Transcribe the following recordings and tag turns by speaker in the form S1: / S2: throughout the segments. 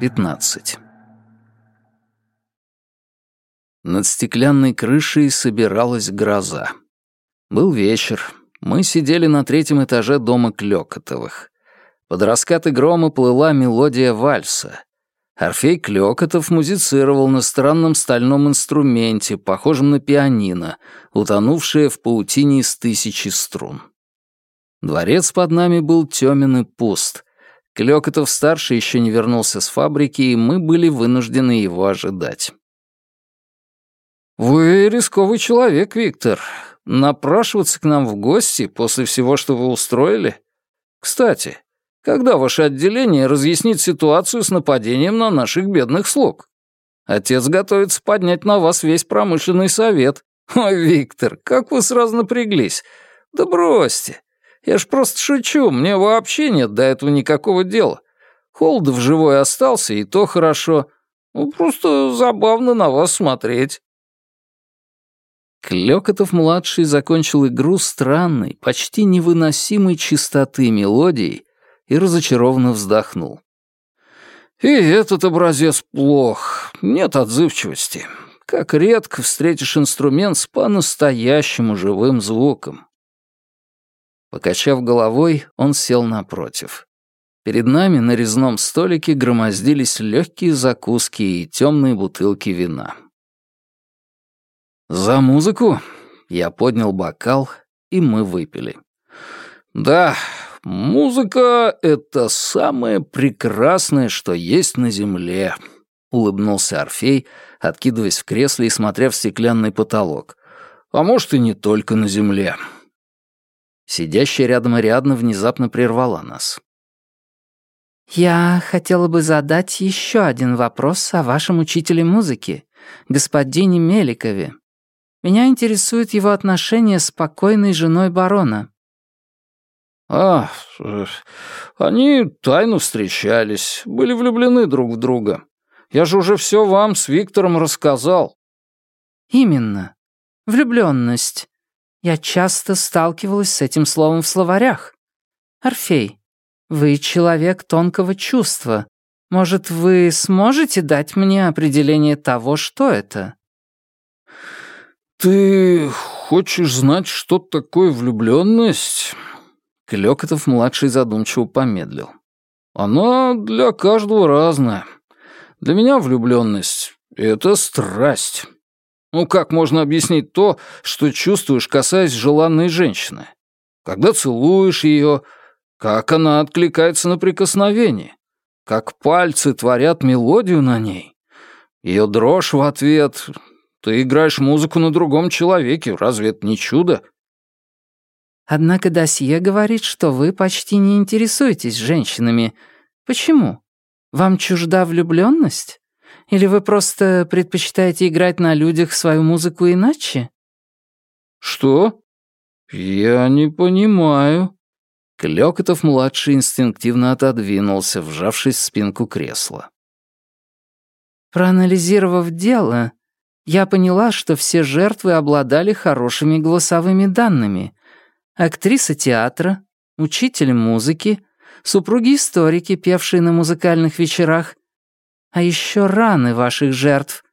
S1: 15. Над стеклянной крышей собиралась гроза. Был вечер. Мы сидели на третьем этаже дома Клёкотовых. Под раскаты грома плыла мелодия вальса. Орфей Клёкотов музицировал на странном стальном инструменте, похожем на пианино, утонувшее в паутине из тысячи струн. Дворец под нами был тёмен и пуст. Клёкотов-старший еще не вернулся с фабрики, и мы были вынуждены его ожидать. «Вы рисковый человек, Виктор. Напрашиваться к нам в гости после всего, что вы устроили? Кстати, когда ваше отделение разъяснит ситуацию с нападением на наших бедных слуг? Отец готовится поднять на вас весь промышленный совет. Ой, Виктор, как вы сразу напряглись. Да бросьте. Я ж просто шучу, мне вообще нет до этого никакого дела. Холодов живой остался, и то хорошо. Ну, просто забавно на вас смотреть. Клёкотов-младший закончил игру странной, почти невыносимой чистоты мелодией и разочарованно вздохнул. «И этот образец плох, нет отзывчивости. Как редко встретишь инструмент с по-настоящему живым звуком». Покачав головой, он сел напротив. Перед нами на резном столике громоздились легкие закуски и темные бутылки вина. «За музыку?» Я поднял бокал, и мы выпили. «Да, музыка — это самое прекрасное, что есть на земле», — улыбнулся Орфей, откидываясь в кресле и смотря в стеклянный потолок. «А может, и не только на земле». Сидящая рядом Ариадна внезапно прервала нас.
S2: «Я хотела бы задать еще один вопрос о вашем учителе музыки, господине Меликове. Меня интересует его отношение с покойной женой барона».
S1: «А, они тайно встречались, были влюблены друг в друга. Я же уже все вам с Виктором рассказал».
S2: «Именно. Влюбленность. Я часто сталкивалась с этим словом в словарях. Орфей, вы человек тонкого чувства. Может, вы сможете дать мне определение того, что это?»
S1: «Ты хочешь знать, что такое влюбленность?» Клёкотов-младший задумчиво помедлил. «Она для каждого разная. Для меня влюбленность — это страсть. Ну, как можно объяснить то, что чувствуешь, касаясь желанной женщины? Когда целуешь ее, как она откликается на прикосновение, как пальцы творят мелодию на ней, ее дрожь в ответ, ты играешь музыку на другом человеке, разве это не чудо?»
S2: «Однако досье говорит, что вы почти не интересуетесь женщинами. Почему? Вам чужда влюбленность? Или вы просто предпочитаете играть на людях свою музыку иначе?»
S1: «Что? Я не понимаю». Клёкотов-младший инстинктивно отодвинулся, вжавшись в спинку кресла.
S2: «Проанализировав дело, я поняла, что все жертвы обладали хорошими голосовыми данными. Актриса театра, учитель музыки, супруги-историки, певшие на музыкальных вечерах. А еще раны ваших жертв.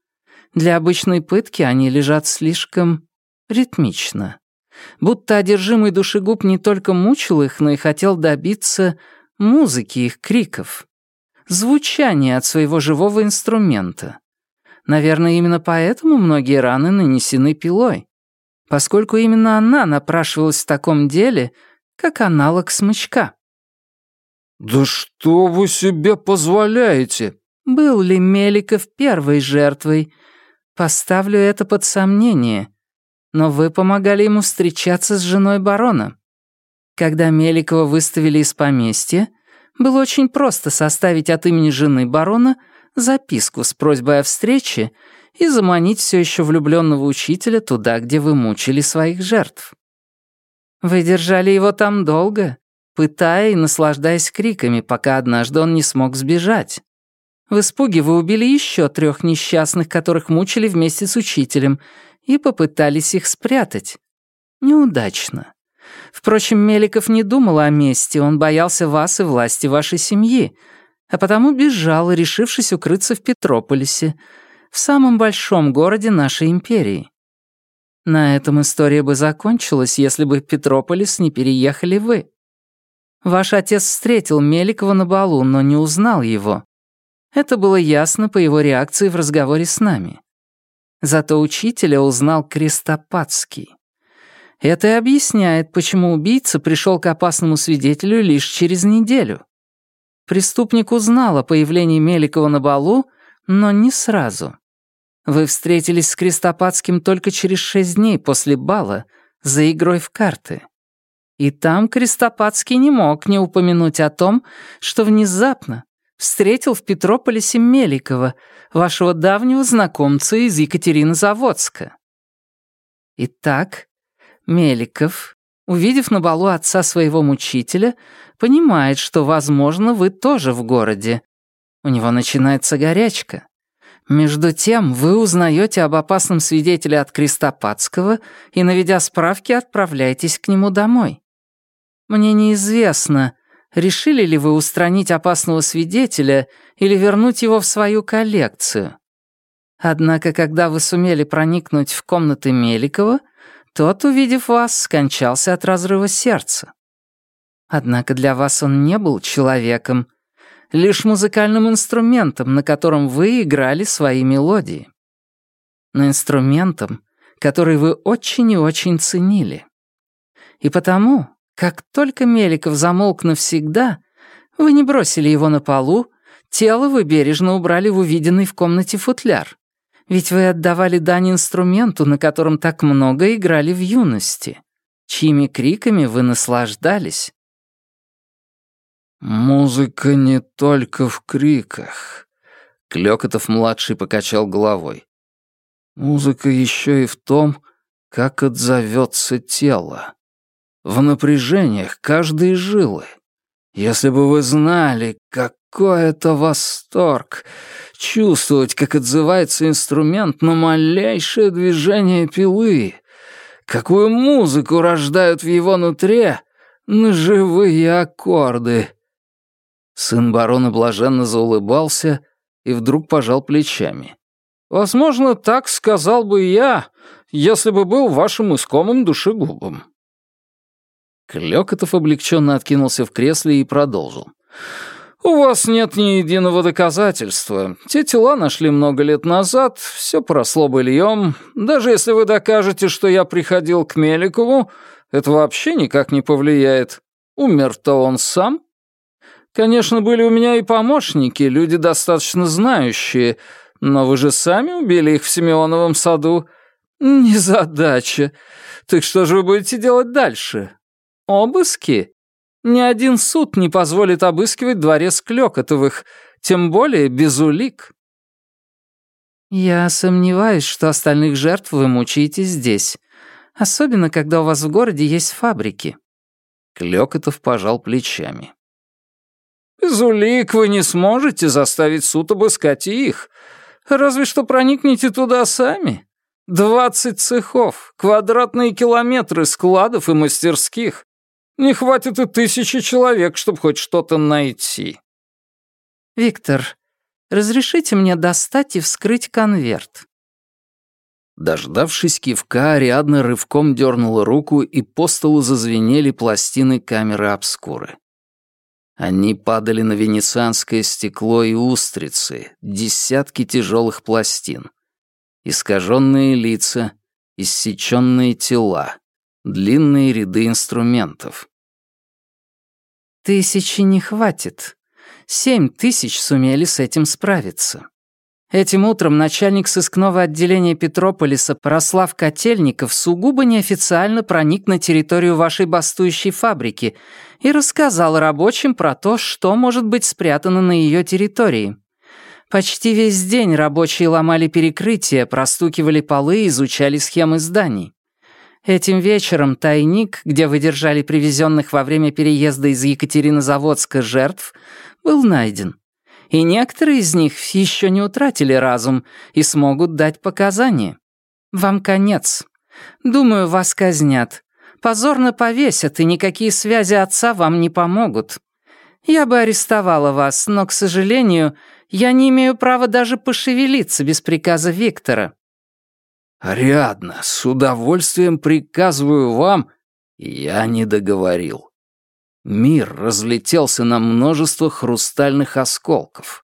S2: Для обычной пытки они лежат слишком ритмично. Будто одержимый душегуб не только мучил их, но и хотел добиться музыки их криков. Звучания от своего живого инструмента. Наверное, именно поэтому многие раны нанесены пилой, поскольку именно она напрашивалась в таком деле, как аналог смычка.
S1: «Да что вы себе позволяете?»
S2: Был ли Меликов первой жертвой? Поставлю это под сомнение. Но вы помогали ему встречаться с женой барона. Когда Меликова выставили из поместья, было очень просто составить от имени жены барона — записку с просьбой о встрече и заманить все еще влюбленного учителя туда, где вы мучили своих жертв. Вы держали его там долго, пытая и наслаждаясь криками, пока однажды он не смог сбежать. В испуге вы убили еще трех несчастных, которых мучили вместе с учителем, и попытались их спрятать. Неудачно. Впрочем, Меликов не думал о мести, он боялся вас и власти вашей семьи, а потому бежал, решившись укрыться в Петрополисе, в самом большом городе нашей империи. На этом история бы закончилась, если бы в Петрополис не переехали вы. Ваш отец встретил Меликова на балу, но не узнал его. Это было ясно по его реакции в разговоре с нами. Зато учителя узнал Крестопадский. Это и объясняет, почему убийца пришел к опасному свидетелю лишь через неделю. Преступник узнал о появлении Меликова на балу, но не сразу. Вы встретились с Крестопадским только через шесть дней после бала за игрой в карты. И там Крестопадский не мог не упомянуть о том, что внезапно встретил в Петрополисе Меликова, вашего давнего знакомца из Екатеринозаводска. Итак, Меликов, увидев на балу отца своего мучителя, понимает, что, возможно, вы тоже в городе. У него начинается горячка. Между тем, вы узнаете об опасном свидетеле от Крестопадского и, наведя справки, отправляетесь к нему домой. Мне неизвестно, решили ли вы устранить опасного свидетеля или вернуть его в свою коллекцию. Однако, когда вы сумели проникнуть в комнаты Меликова, тот, увидев вас, скончался от разрыва сердца. Однако для вас он не был человеком, лишь музыкальным инструментом, на котором вы играли свои мелодии. Но инструментом, который вы очень и очень ценили. И потому, как только Меликов замолк навсегда, вы не бросили его на полу, тело вы бережно убрали в увиденный в комнате футляр. Ведь вы отдавали дань инструменту, на котором так много играли в юности, чьими криками вы наслаждались.
S1: «Музыка не только в криках», — Клёкотов-младший покачал головой. «Музыка еще и в том, как отзовется тело. В напряжениях каждой жилы. Если бы вы знали, какой это восторг, чувствовать, как отзывается инструмент на малейшее движение пилы, какую музыку рождают в его нутре на живые аккорды. Сын барона блаженно заулыбался и вдруг пожал плечами. «Возможно, так сказал бы я, если бы был вашим искомым душегубом». Клёкотов облегченно откинулся в кресле и продолжил. «У вас нет ни единого доказательства. Те тела нашли много лет назад, все поросло быльем. Даже если вы докажете, что я приходил к Меликову, это вообще никак не повлияет. Умер-то он сам. Конечно, были у меня и помощники, люди достаточно знающие, но вы же сами убили их в Симеоновом саду. Незадача. Так что же вы будете делать дальше? Обыски? Ни один суд не позволит обыскивать дворец Клёкотовых, тем более без улик.
S2: Я сомневаюсь, что остальных жертв вы мучаете здесь, особенно когда у вас в городе есть фабрики.
S1: Клёкотов пожал плечами. Без улик вы не сможете заставить суд обыскать их. Разве что проникнете туда сами. Двадцать цехов, квадратные километры складов и мастерских. Не хватит и тысячи человек, чтобы хоть что-то найти.
S2: Виктор, разрешите мне достать и вскрыть конверт.
S1: Дождавшись кивка, Ариадна рывком дернула руку, и по столу зазвенели пластины камеры обскуры. Они падали на венецианское стекло и устрицы, десятки тяжелых пластин. Искаженные лица, иссеченные тела, длинные ряды инструментов.
S2: Тысячи не хватит. Семь тысяч сумели с этим справиться. Этим утром начальник сыскного отделения Петрополиса Прослав Котельников сугубо неофициально проник на территорию вашей бастующей фабрики и рассказал рабочим про то, что может быть спрятано на ее территории. Почти весь день рабочие ломали перекрытия, простукивали полы и изучали схемы зданий. Этим вечером тайник, где вы держали привезенных во время переезда из Екатеринозаводска жертв, был найден. И некоторые из них еще не утратили разум и смогут дать показания. Вам конец. Думаю, вас казнят. Позорно повесят, и никакие связи отца вам не помогут. Я бы арестовала вас, но, к сожалению, я не имею права даже пошевелиться без приказа Виктора».
S1: «Ариадна, с удовольствием приказываю вам...» Я не договорил. Мир разлетелся на множество хрустальных осколков.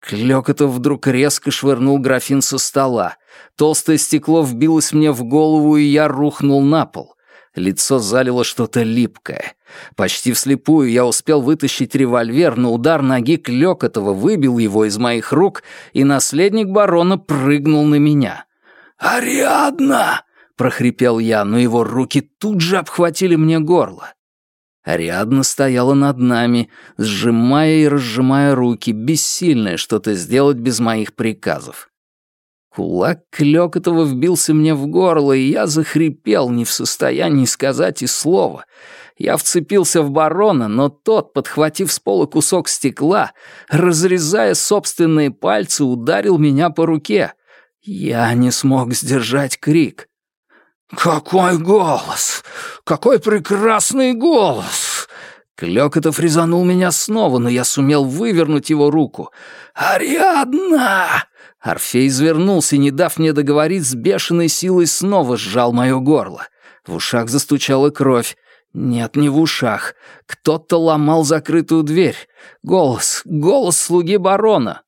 S1: Клёкотов вдруг резко швырнул графин со стола. Толстое стекло вбилось мне в голову, и я рухнул на пол. Лицо залило что-то липкое. Почти вслепую я успел вытащить револьвер, но удар ноги Клёкотова выбил его из моих рук, и наследник барона прыгнул на меня. «Ариадна!» — прохрипел я, но его руки тут же обхватили мне горло. Ариадна стояла над нами, сжимая и разжимая руки, бессильная что-то сделать без моих приказов. Кулак Клёкотова вбился мне в горло, и я захрипел, не в состоянии сказать и слова. Я вцепился в барона, но тот, подхватив с пола кусок стекла, разрезая собственные пальцы, ударил меня по руке. Я не смог сдержать крик. «Какой голос! Какой прекрасный голос!» Клёкотов резанул меня снова, но я сумел вывернуть его руку. «Ариадна!» Орфей извернулся, не дав мне договорить, с бешеной силой снова сжал мое горло. В ушах застучала кровь. Нет, не в ушах. Кто-то ломал закрытую дверь. Голос, голос слуги барона.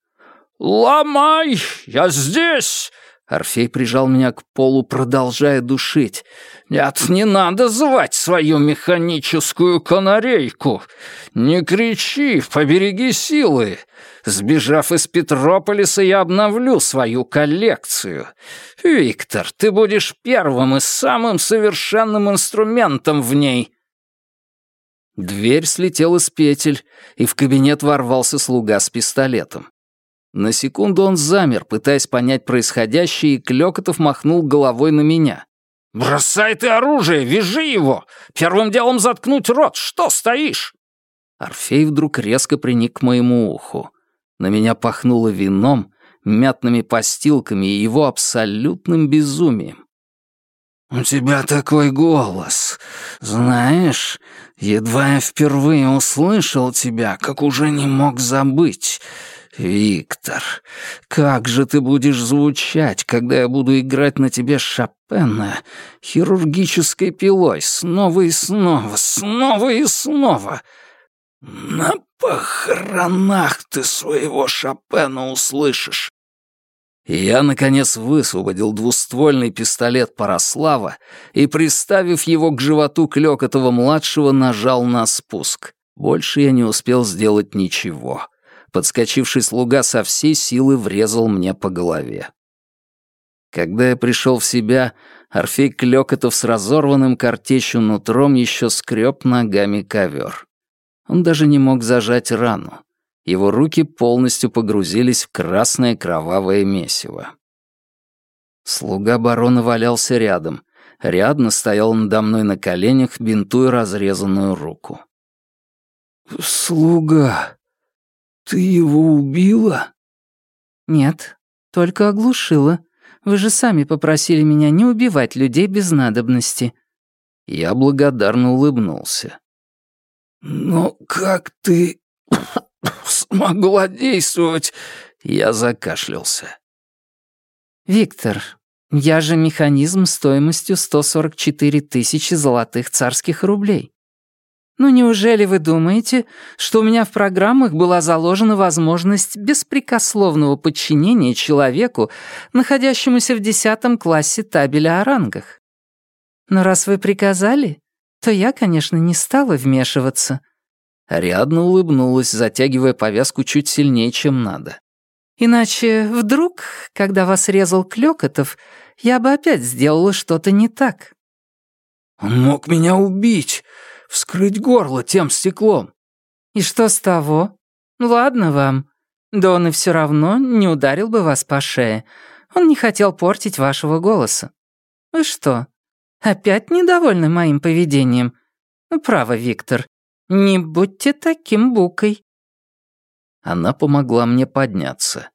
S1: «Ломай! Я здесь! Орфей прижал меня к полу, продолжая душить. «Нет, не надо звать свою механическую канарейку! Не кричи, побереги силы! Сбежав из Петрополиса, я обновлю свою коллекцию. Виктор, ты будешь первым и самым совершенным инструментом в ней!» Дверь слетела с петель, и в кабинет ворвался слуга с пистолетом. На секунду он замер, пытаясь понять происходящее, и Клёкотов махнул головой на меня. «Бросай ты оружие, вяжи его! Первым делом заткнуть рот! Что стоишь?» Орфей вдруг резко приник к моему уху. На меня пахнуло вином, мятными постилками и его абсолютным безумием. «У тебя такой голос. Знаешь, едва я впервые услышал тебя, как уже не мог забыть. «Виктор, как же ты будешь звучать, когда я буду играть на тебе Шопена хирургической пилой снова и снова, снова и снова?» «На похоронах ты своего Шопена услышишь!» Я, наконец, высвободил двуствольный пистолет Параслава и, приставив его к животу Клёкотова-младшего, нажал на спуск. Больше я не успел сделать ничего. Подскочивший слуга со всей силы врезал мне по голове. Когда я пришел в себя, Орфей Клёкотов с разорванным картечью нутром еще скреб ногами ковер. Он даже не мог зажать рану. Его руки полностью погрузились в красное кровавое месиво. Слуга барона валялся рядом. Рядно стоял надо мной на коленях, бинтуя разрезанную руку. «Слуга», «Ты его убила?»
S2: «Нет, только оглушила. Вы же сами попросили меня не убивать людей без надобности».
S1: Я благодарно улыбнулся.
S2: «Но как ты смогла действовать?»
S1: Я закашлялся.
S2: «Виктор, я же механизм стоимостью 144 тысячи золотых царских рублей. Ну неужели вы думаете, что у меня в программах была заложена возможность беспрекословного подчинения человеку, находящемуся в десятом классе табеля о рангах? Но раз вы приказали, то я, конечно, не стала вмешиваться».
S1: Рядно улыбнулась, затягивая повязку чуть сильнее, чем надо.
S2: «Иначе вдруг, когда вас резал Клёкотов, я бы опять сделала что-то не так».
S1: «Он мог меня убить!» Вскрыть горло тем стеклом.
S2: И что с того? Ладно вам. Да он и все равно не ударил бы вас по шее. Он не хотел портить вашего голоса. Вы что, опять недовольны моим поведением? Ну, право, Виктор, не будьте таким букой.
S1: Она помогла мне подняться.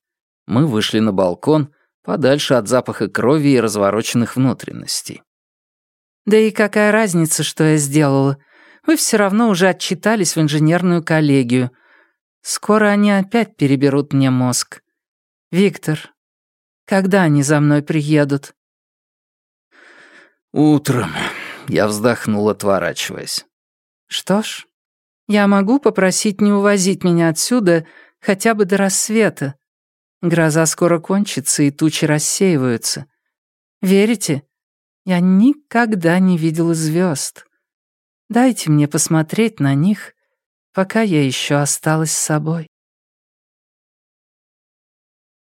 S1: Мы вышли на балкон, подальше от запаха крови и развороченных внутренностей.
S2: «Да и какая разница, что я сделала? Вы все равно уже отчитались в инженерную коллегию. Скоро они опять переберут мне мозг. Виктор, когда они за мной приедут?»
S1: «Утром», — я вздохнул, отворачиваясь.
S2: «Что ж, я могу попросить не увозить меня отсюда хотя бы до рассвета. Гроза скоро кончится, и тучи рассеиваются. Верите? Я никогда не видела звезд. Дайте мне посмотреть на них, пока я еще осталась с собой».